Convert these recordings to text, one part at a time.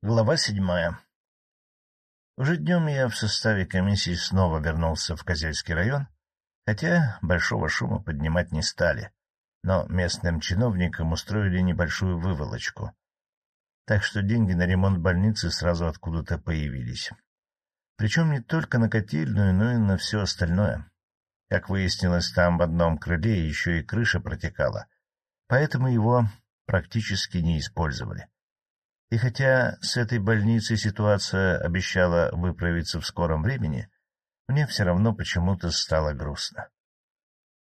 Глава седьмая Уже днем я в составе комиссии снова вернулся в Козельский район, хотя большого шума поднимать не стали, но местным чиновникам устроили небольшую выволочку. Так что деньги на ремонт больницы сразу откуда-то появились. Причем не только на котельную, но и на все остальное. Как выяснилось, там в одном крыле еще и крыша протекала, поэтому его практически не использовали. И хотя с этой больницей ситуация обещала выправиться в скором времени, мне все равно почему-то стало грустно.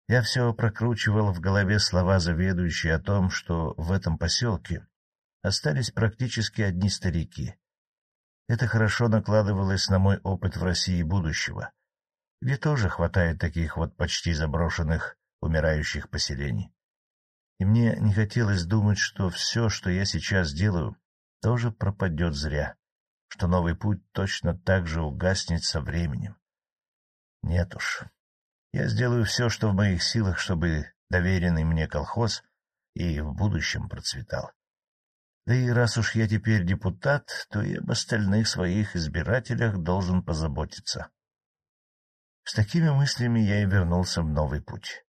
Я все прокручивал в голове слова заведующей о том, что в этом поселке остались практически одни старики. Это хорошо накладывалось на мой опыт в России будущего, где тоже хватает таких вот почти заброшенных, умирающих поселений. И мне не хотелось думать, что все, что я сейчас делаю, тоже пропадет зря, что новый путь точно так же угаснет со временем. Нет уж. Я сделаю все, что в моих силах, чтобы доверенный мне колхоз и в будущем процветал. Да и раз уж я теперь депутат, то и об остальных своих избирателях должен позаботиться. С такими мыслями я и вернулся в новый путь.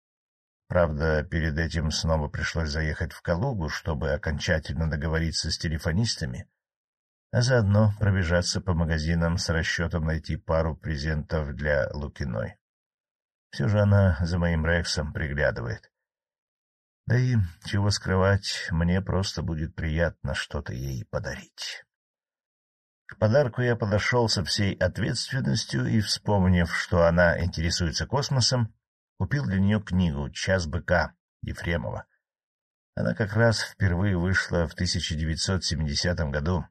Правда, перед этим снова пришлось заехать в Калугу, чтобы окончательно договориться с телефонистами, а заодно пробежаться по магазинам с расчетом найти пару презентов для Лукиной. Все же она за моим Рексом приглядывает. Да и, чего скрывать, мне просто будет приятно что-то ей подарить. К подарку я подошел со всей ответственностью и, вспомнив, что она интересуется космосом, купил для нее книгу «Час быка» Ефремова. Она как раз впервые вышла в 1970 году.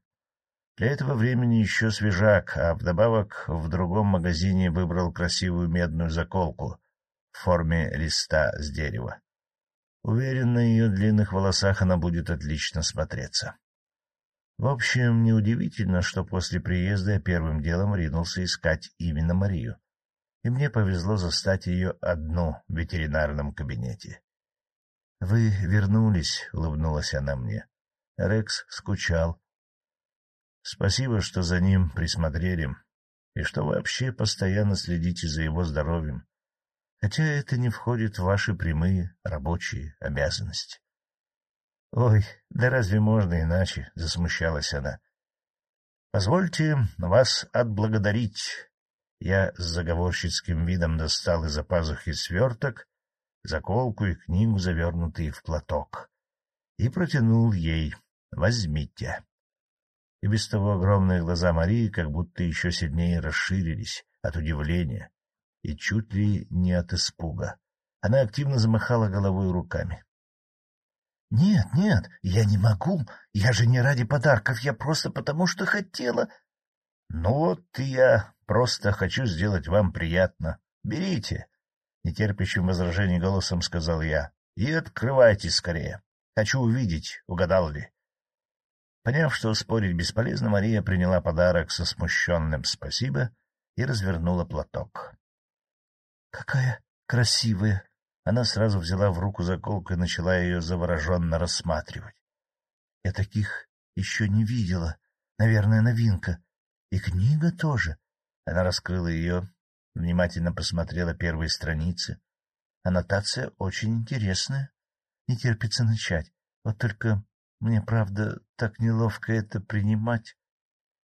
Для этого времени еще свежак, а вдобавок в другом магазине выбрал красивую медную заколку в форме листа с дерева. Уверен, на ее длинных волосах она будет отлично смотреться. В общем, неудивительно, что после приезда я первым делом ринулся искать именно Марию и мне повезло застать ее одну в ветеринарном кабинете. — Вы вернулись, — улыбнулась она мне. Рекс скучал. — Спасибо, что за ним присмотрели, и что вообще постоянно следите за его здоровьем, хотя это не входит в ваши прямые рабочие обязанности. — Ой, да разве можно иначе? — засмущалась она. — Позвольте вас отблагодарить. Я с заговорщицким видом достал из-за пазухи сверток, заколку и книгу, завернутые в платок, и протянул ей «Возьмите». И без того огромные глаза Марии как будто еще сильнее расширились от удивления и чуть ли не от испуга. Она активно замахала головой руками. — Нет, нет, я не могу. Я же не ради подарков, я просто потому, что хотела. — Ну вот я Просто хочу сделать вам приятно. Берите, — нетерпящим возражений голосом сказал я, — и открывайте скорее. Хочу увидеть, угадал ли. Поняв, что спорить бесполезно, Мария приняла подарок со смущенным «спасибо» и развернула платок. — Какая красивая! Она сразу взяла в руку заколку и начала ее завороженно рассматривать. Я таких еще не видела. Наверное, новинка. И книга тоже. Она раскрыла ее, внимательно посмотрела первые страницы. Аннотация очень интересная. Не терпится начать. Вот только мне, правда, так неловко это принимать.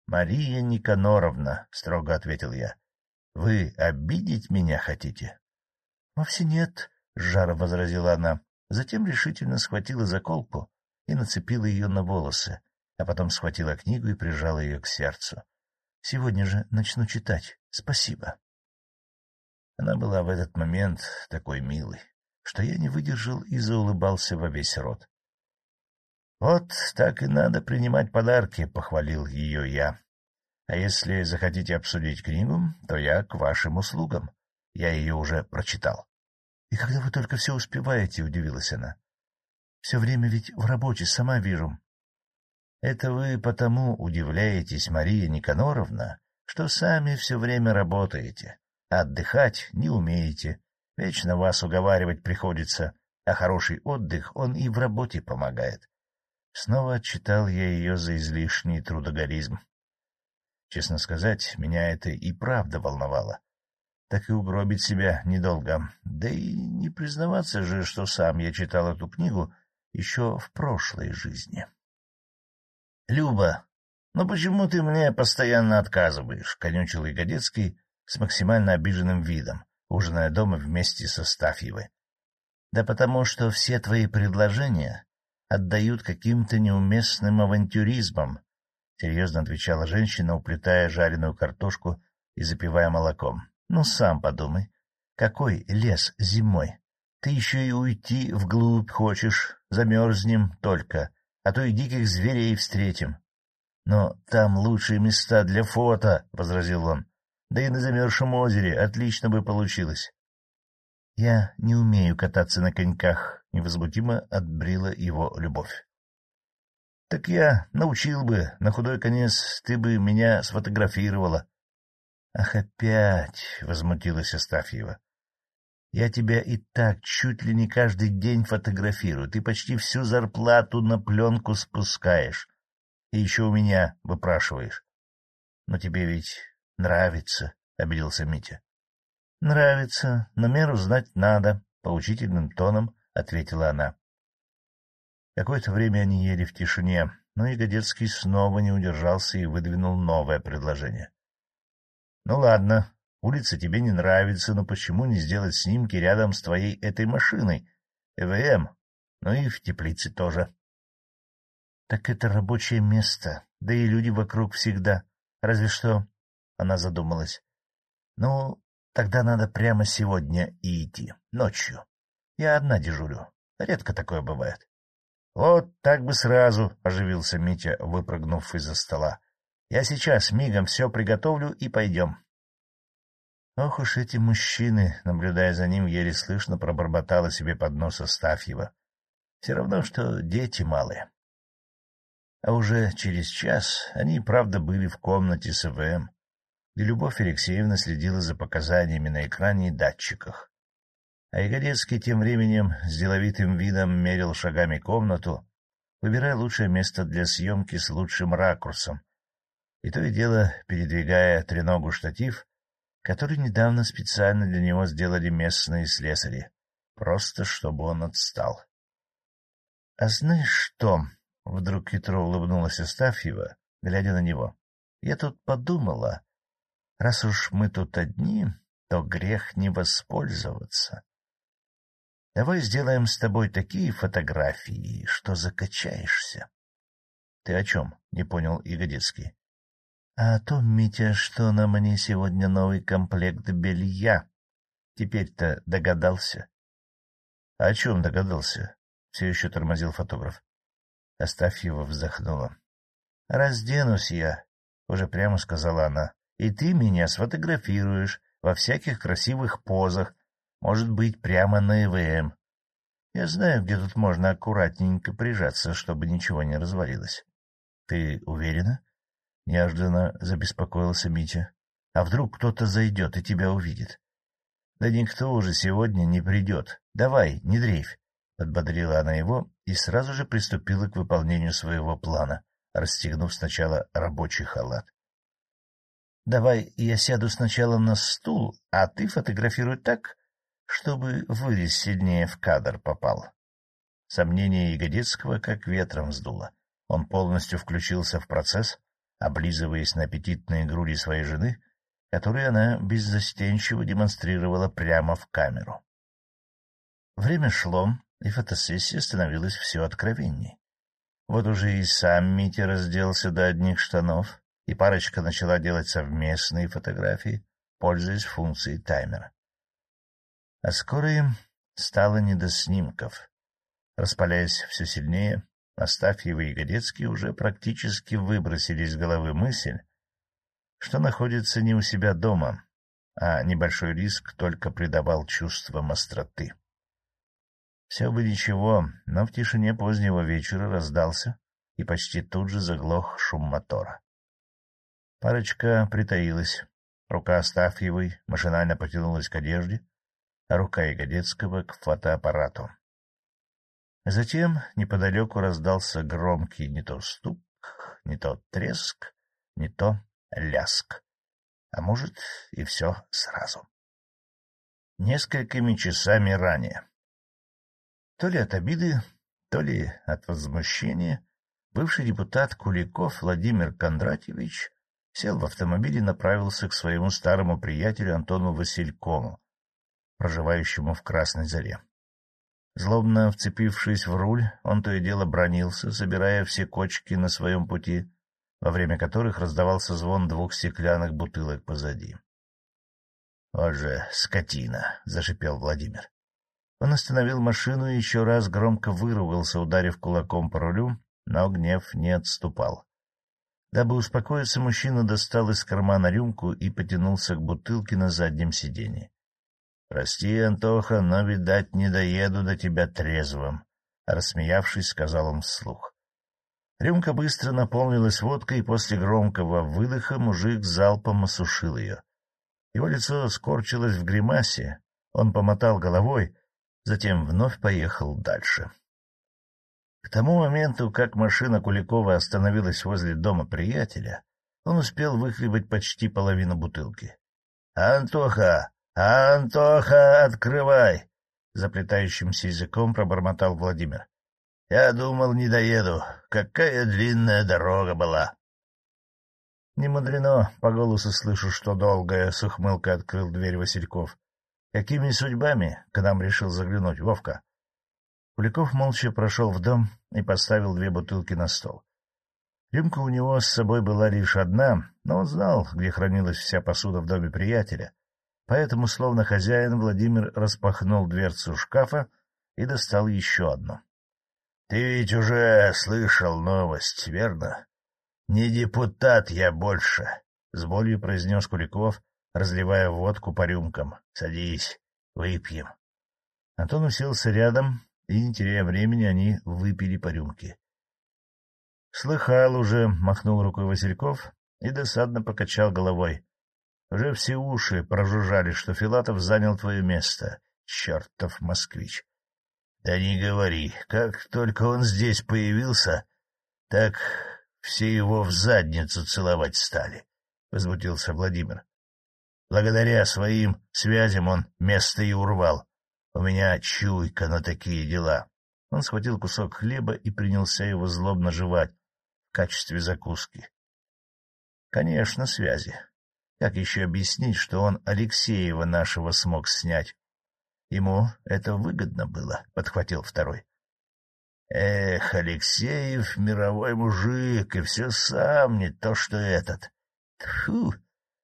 — Мария Никаноровна, — строго ответил я, — вы обидеть меня хотите? — Вовсе нет, — с жаром возразила она. Затем решительно схватила заколку и нацепила ее на волосы, а потом схватила книгу и прижала ее к сердцу. Сегодня же начну читать. Спасибо. Она была в этот момент такой милой, что я не выдержал и заулыбался во весь рот. — Вот так и надо принимать подарки, — похвалил ее я. — А если захотите обсудить книгу, то я к вашим услугам. Я ее уже прочитал. — И когда вы только все успеваете, — удивилась она. — Все время ведь в работе, сама вижу. Это вы потому удивляетесь, Мария Никаноровна, что сами все время работаете, а отдыхать не умеете. Вечно вас уговаривать приходится, а хороший отдых, он и в работе помогает. Снова отчитал я ее за излишний трудоголизм. Честно сказать, меня это и правда волновало. Так и угробить себя недолго. Да и не признаваться же, что сам я читал эту книгу еще в прошлой жизни. — Люба, ну почему ты мне постоянно отказываешь? — конючил Ягодецкий с максимально обиженным видом, ужиная дома вместе со Стафьевой. — Да потому что все твои предложения отдают каким-то неуместным авантюризмом, — серьезно отвечала женщина, уплетая жареную картошку и запивая молоком. — Ну, сам подумай, какой лес зимой? Ты еще и уйти вглубь хочешь, замерзнем только, а то и диких зверей встретим. — Но там лучшие места для фото, — возразил он. — Да и на замерзшем озере отлично бы получилось. — Я не умею кататься на коньках, — невозмутимо отбрила его любовь. — Так я научил бы, на худой конец ты бы меня сфотографировала. — Ах, опять! — возмутилась Астафьева. — Я тебя и так чуть ли не каждый день фотографирую. Ты почти всю зарплату на пленку спускаешь. И еще у меня выпрашиваешь. — Но тебе ведь нравится, — обиделся Митя. — Нравится, но меру знать надо, — поучительным тоном ответила она. Какое-то время они ели в тишине, но Ягодецкий снова не удержался и выдвинул новое предложение. — Ну ладно, улица тебе не нравится, но почему не сделать снимки рядом с твоей этой машиной? ЭВМ, ну и в теплице тоже. Так это рабочее место, да и люди вокруг всегда. Разве что... Она задумалась. Ну, тогда надо прямо сегодня и идти, ночью. Я одна дежурю. Редко такое бывает. — Вот так бы сразу, — оживился Митя, выпрыгнув из-за стола. — Я сейчас мигом все приготовлю и пойдем. Ох уж эти мужчины, наблюдая за ним, еле слышно пробормотала себе под нос Астафьева. Все равно, что дети малые. А уже через час они, правда, были в комнате с ЭВМ, где Любовь Алексеевна следила за показаниями на экране и датчиках. А Ягодецкий тем временем с деловитым видом мерил шагами комнату, выбирая лучшее место для съемки с лучшим ракурсом, и то и дело передвигая треногу штатив, который недавно специально для него сделали местные слесари, просто чтобы он отстал. — А знаешь что? — вдруг хитро улыбнулась Астафьева, глядя на него. — Я тут подумала, раз уж мы тут одни, то грех не воспользоваться. Давай сделаем с тобой такие фотографии, что закачаешься. — Ты о чем? — не понял Ягодецкий. — А о том, Митя, что на мне сегодня новый комплект белья. Теперь-то догадался. — О чем догадался? — все еще тормозил фотограф. Астафьева вздохнула. — Разденусь я, — уже прямо сказала она, — и ты меня сфотографируешь во всяких красивых позах, может быть, прямо на ЭВМ. Я знаю, где тут можно аккуратненько прижаться, чтобы ничего не развалилось. — Ты уверена? — неожиданно забеспокоился Митя. — А вдруг кто-то зайдет и тебя увидит? — Да никто уже сегодня не придет. Давай, не дрейфь. — подбодрила она его и сразу же приступила к выполнению своего плана, расстегнув сначала рабочий халат. — Давай я сяду сначала на стул, а ты фотографируй так, чтобы вырез сильнее в кадр попал. Сомнение Ягодецкого как ветром сдуло. Он полностью включился в процесс, облизываясь на аппетитные груди своей жены, которые она беззастенчиво демонстрировала прямо в камеру. Время шло, и фотосессия становилась все откровенней. Вот уже и сам Митя разделся до одних штанов, и парочка начала делать совместные фотографии, пользуясь функцией таймера. А скоро им стало не до снимков. Распаляясь все сильнее, Астафьев и Ягодецкий уже практически выбросили из головы мысль, что находится не у себя дома, а небольшой риск только придавал чувствам остроты. Все бы ничего, но в тишине позднего вечера раздался и почти тут же заглох шум мотора. Парочка притаилась. Рука Астафьевой машинально потянулась к одежде, а рука Ягодецкого к фотоаппарату. Затем неподалеку раздался громкий не то стук, не то треск, не то ляск. А может, и все сразу. Несколькими часами ранее. То ли от обиды, то ли от возмущения, бывший депутат Куликов Владимир Кондратьевич сел в автомобиль и направился к своему старому приятелю Антону Василькому, проживающему в Красной Заре. Злобно вцепившись в руль, он то и дело бронился, собирая все кочки на своем пути, во время которых раздавался звон двух стеклянных бутылок позади. — Вот же скотина! — зашипел Владимир. Он остановил машину и еще раз громко выругался, ударив кулаком по рулю, но гнев не отступал. Дабы успокоиться, мужчина достал из кармана рюмку и потянулся к бутылке на заднем сиденье. — Прости, Антоха, но, видать, не доеду до тебя трезвым, — рассмеявшись, сказал он вслух. Рюмка быстро наполнилась водкой, и после громкого выдоха мужик залпом осушил ее. Его лицо скорчилось в гримасе, он помотал головой, затем вновь поехал дальше. К тому моменту, как машина Куликова остановилась возле дома приятеля, он успел выхлебать почти половину бутылки. — Антоха! Антоха, открывай! — заплетающимся языком пробормотал Владимир. — Я думал, не доеду. Какая длинная дорога была! Не мудрено, по голосу слышу, что долгая, с ухмылкой открыл дверь Васильков. — Какими судьбами к нам решил заглянуть, Вовка? Куликов молча прошел в дом и поставил две бутылки на стол. Рюмка у него с собой была лишь одна, но он знал, где хранилась вся посуда в доме приятеля, поэтому, словно хозяин, Владимир распахнул дверцу шкафа и достал еще одну. — Ты ведь уже слышал новость, верно? Не депутат я больше, — с болью произнес Куликов, разливая водку по рюмкам. — Садись, выпьем. Антон уселся рядом и, не теряя времени, они выпили по рюмке. — Слыхал уже, — махнул рукой Васильков и досадно покачал головой. — Уже все уши прожужжали, что Филатов занял твое место, чертов москвич. — Да не говори, как только он здесь появился, так все его в задницу целовать стали, — возмутился Владимир. Благодаря своим связям он место и урвал. У меня чуйка на такие дела. Он схватил кусок хлеба и принялся его злобно жевать в качестве закуски. Конечно, связи. Как еще объяснить, что он Алексеева нашего смог снять? Ему это выгодно было, — подхватил второй. Эх, Алексеев — мировой мужик, и все сам, не то что этот. Тьфу,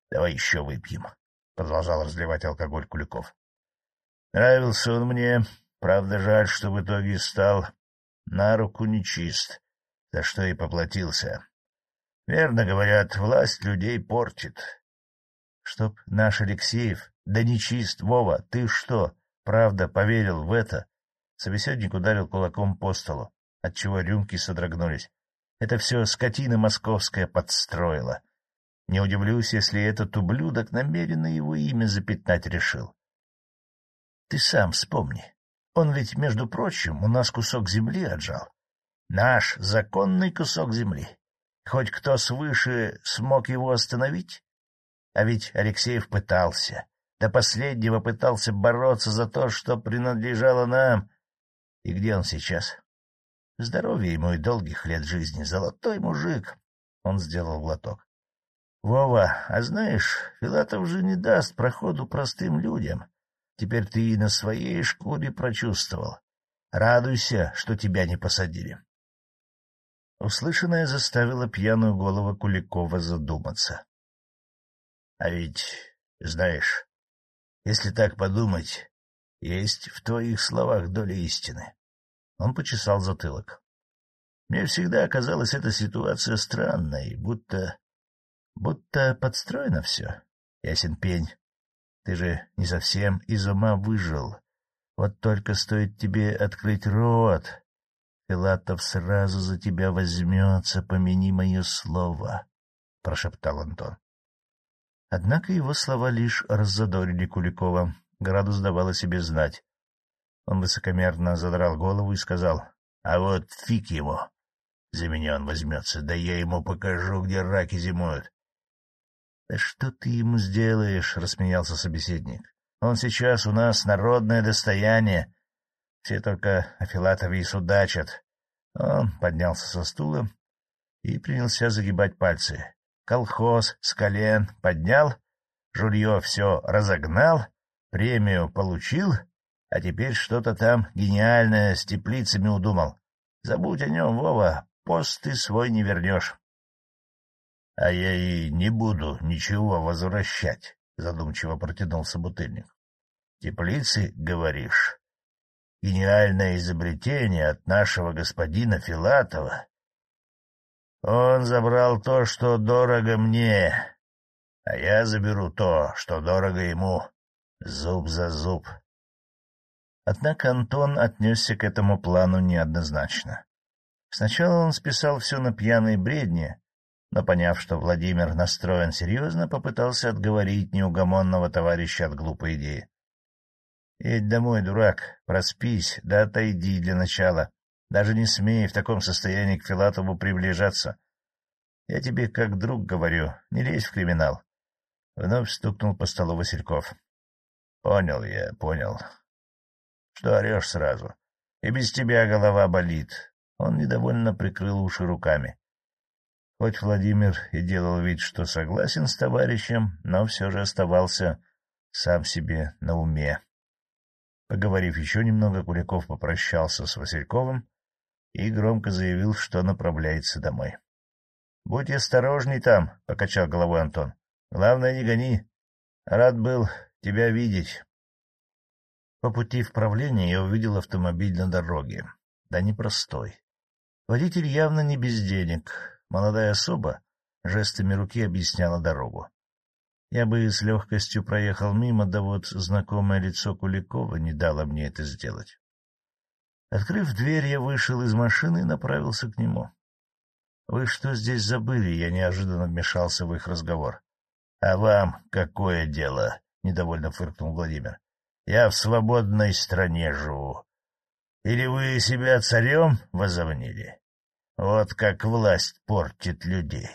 давай еще выпьем, — продолжал разливать алкоголь Куликов. Нравился он мне, правда, жаль, что в итоге стал на руку нечист, за что и поплатился. Верно говорят, власть людей портит. Чтоб наш Алексеев, да нечист, Вова, ты что, правда поверил в это? Собеседник ударил кулаком по столу, отчего рюмки содрогнулись. Это все скотина московская подстроила. Не удивлюсь, если этот ублюдок намеренно его имя запятнать решил. Ты сам вспомни. Он ведь, между прочим, у нас кусок земли отжал. Наш законный кусок земли. Хоть кто свыше смог его остановить? А ведь Алексеев пытался. До последнего пытался бороться за то, что принадлежало нам. И где он сейчас? Здоровья ему и долгих лет жизни. Золотой мужик. Он сделал глоток. Вова, а знаешь, Филатов же не даст проходу простым людям. Теперь ты и на своей шкуре прочувствовал. Радуйся, что тебя не посадили. Услышанное заставило пьяную голову Куликова задуматься. — А ведь, знаешь, если так подумать, есть в твоих словах доля истины. Он почесал затылок. Мне всегда казалась эта ситуация странной, будто... будто подстроено все. Ясен пень. Ты же не совсем из ума выжил. Вот только стоит тебе открыть рот, Филатов сразу за тебя возьмется, помяни мое слово, — прошептал Антон. Однако его слова лишь раззадорили Куликова. Градус давал о себе знать. Он высокомерно задрал голову и сказал, — А вот фиг его. За меня он возьмется, да я ему покажу, где раки зимуют. — Да что ты ему сделаешь? — рассмеялся собеседник. — Он сейчас у нас народное достояние. Все только о Филатове и судачат. Он поднялся со стула и принялся загибать пальцы. Колхоз с колен поднял, жулье все разогнал, премию получил, а теперь что-то там гениальное с теплицами удумал. Забудь о нем, Вова, пост ты свой не вернешь. — А я и не буду ничего возвращать, — задумчиво протянул собутыльник. — Теплицы, говоришь? Гениальное изобретение от нашего господина Филатова. Он забрал то, что дорого мне, а я заберу то, что дорого ему, зуб за зуб. Однако Антон отнесся к этому плану неоднозначно. Сначала он списал все на пьяные бредни, но, поняв, что Владимир настроен серьезно, попытался отговорить неугомонного товарища от глупой идеи. — Едь домой, дурак, проспись, да отойди для начала. Даже не смей в таком состоянии к Филатову приближаться. Я тебе как друг говорю, не лезь в криминал. Вновь стукнул по столу Васильков. — Понял я, понял. Что орешь сразу? И без тебя голова болит. Он недовольно прикрыл уши руками. Хоть Владимир и делал вид, что согласен с товарищем, но все же оставался сам себе на уме. Поговорив еще немного, Куликов попрощался с Васильковым и громко заявил, что направляется домой. — Будь осторожней там, — покачал головой Антон. — Главное, не гони. Рад был тебя видеть. По пути в правление я увидел автомобиль на дороге. Да непростой. Водитель явно не без денег. Молодая особа жестами руки объясняла дорогу. Я бы с легкостью проехал мимо, да вот знакомое лицо Куликова не дало мне это сделать. Открыв дверь, я вышел из машины и направился к нему. — Вы что здесь забыли? Я неожиданно вмешался в их разговор. — А вам какое дело? — недовольно фыркнул Владимир. Я в свободной стране живу. Или вы себя царем возомнили? Вот как власть портит людей.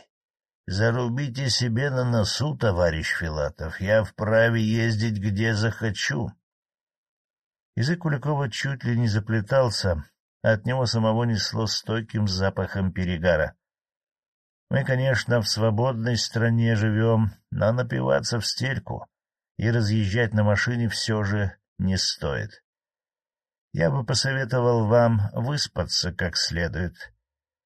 Зарубите себе на носу, товарищ Филатов, я вправе ездить где захочу. Язык Куликова чуть ли не заплетался, а от него самого несло стойким запахом перегара. Мы, конечно, в свободной стране живем, но напиваться в стельку и разъезжать на машине все же не стоит. Я бы посоветовал вам выспаться как следует.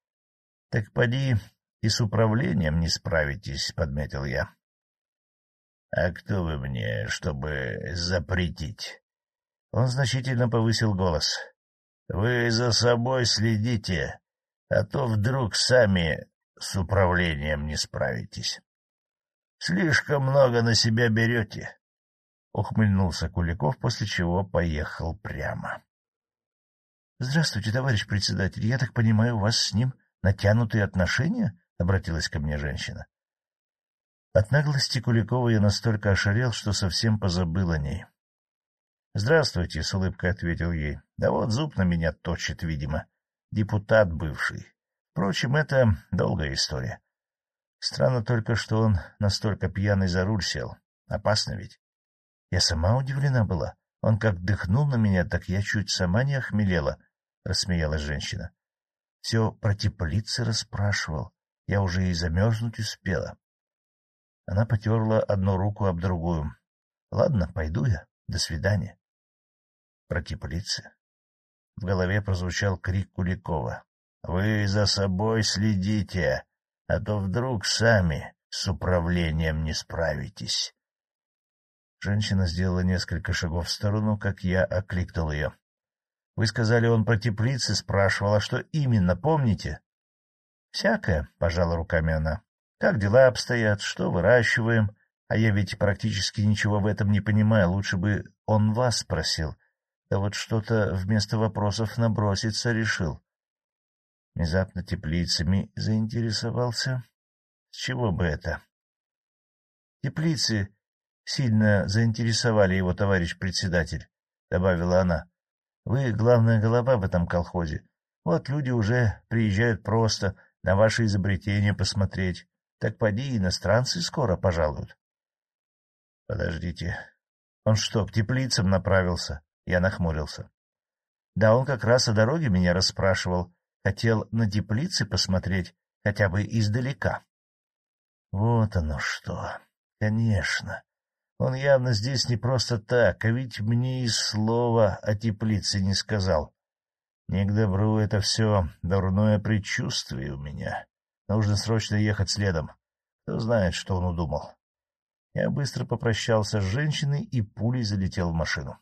— Так поди и с управлением не справитесь, — подметил я. — А кто вы мне, чтобы запретить? Он значительно повысил голос. — Вы за собой следите, а то вдруг сами с управлением не справитесь. Слишком много на себя берете. — ухмыльнулся Куликов, после чего поехал прямо. — Здравствуйте, товарищ председатель. Я так понимаю, у вас с ним натянутые отношения? — обратилась ко мне женщина. От наглости Куликова я настолько ошалел, что совсем позабыл о ней. — Здравствуйте, — с улыбкой ответил ей. — Да вот зуб на меня точит, видимо. Депутат бывший. Впрочем, это долгая история. Странно только, что он настолько пьяный за руль сел. Опасно ведь. Я сама удивлена была. Он как дыхнул на меня, так я чуть сама не охмелела, — рассмеялась женщина. Все про теплицы расспрашивал. Я уже и замерзнуть успела. Она потерла одну руку об другую. — Ладно, пойду я. До свидания. Про теплицы. В голове прозвучал крик Куликова. — Вы за собой следите, а то вдруг сами с управлением не справитесь. Женщина сделала несколько шагов в сторону, как я окликнул ее. — Вы сказали, он про теплицы спрашивал, а что именно, помните? — Всякое, — пожала руками она. — Как дела обстоят, что выращиваем? А я ведь практически ничего в этом не понимаю, лучше бы он вас спросил. Да вот что-то вместо вопросов наброситься решил. Внезапно теплицами заинтересовался. С чего бы это? Теплицы сильно заинтересовали его, товарищ председатель, — добавила она. — Вы главная голова в этом колхозе. Вот люди уже приезжают просто на ваши изобретения посмотреть. Так поди, иностранцы скоро пожалуют. Подождите. Он что, к теплицам направился? Я нахмурился. Да он как раз о дороге меня расспрашивал. Хотел на теплицы посмотреть, хотя бы издалека. Вот оно что. Конечно. Он явно здесь не просто так, а ведь мне и слова о теплице не сказал. Не к добру это все, дурное предчувствие у меня. Нужно срочно ехать следом. Кто знает, что он удумал. Я быстро попрощался с женщиной и пулей залетел в машину.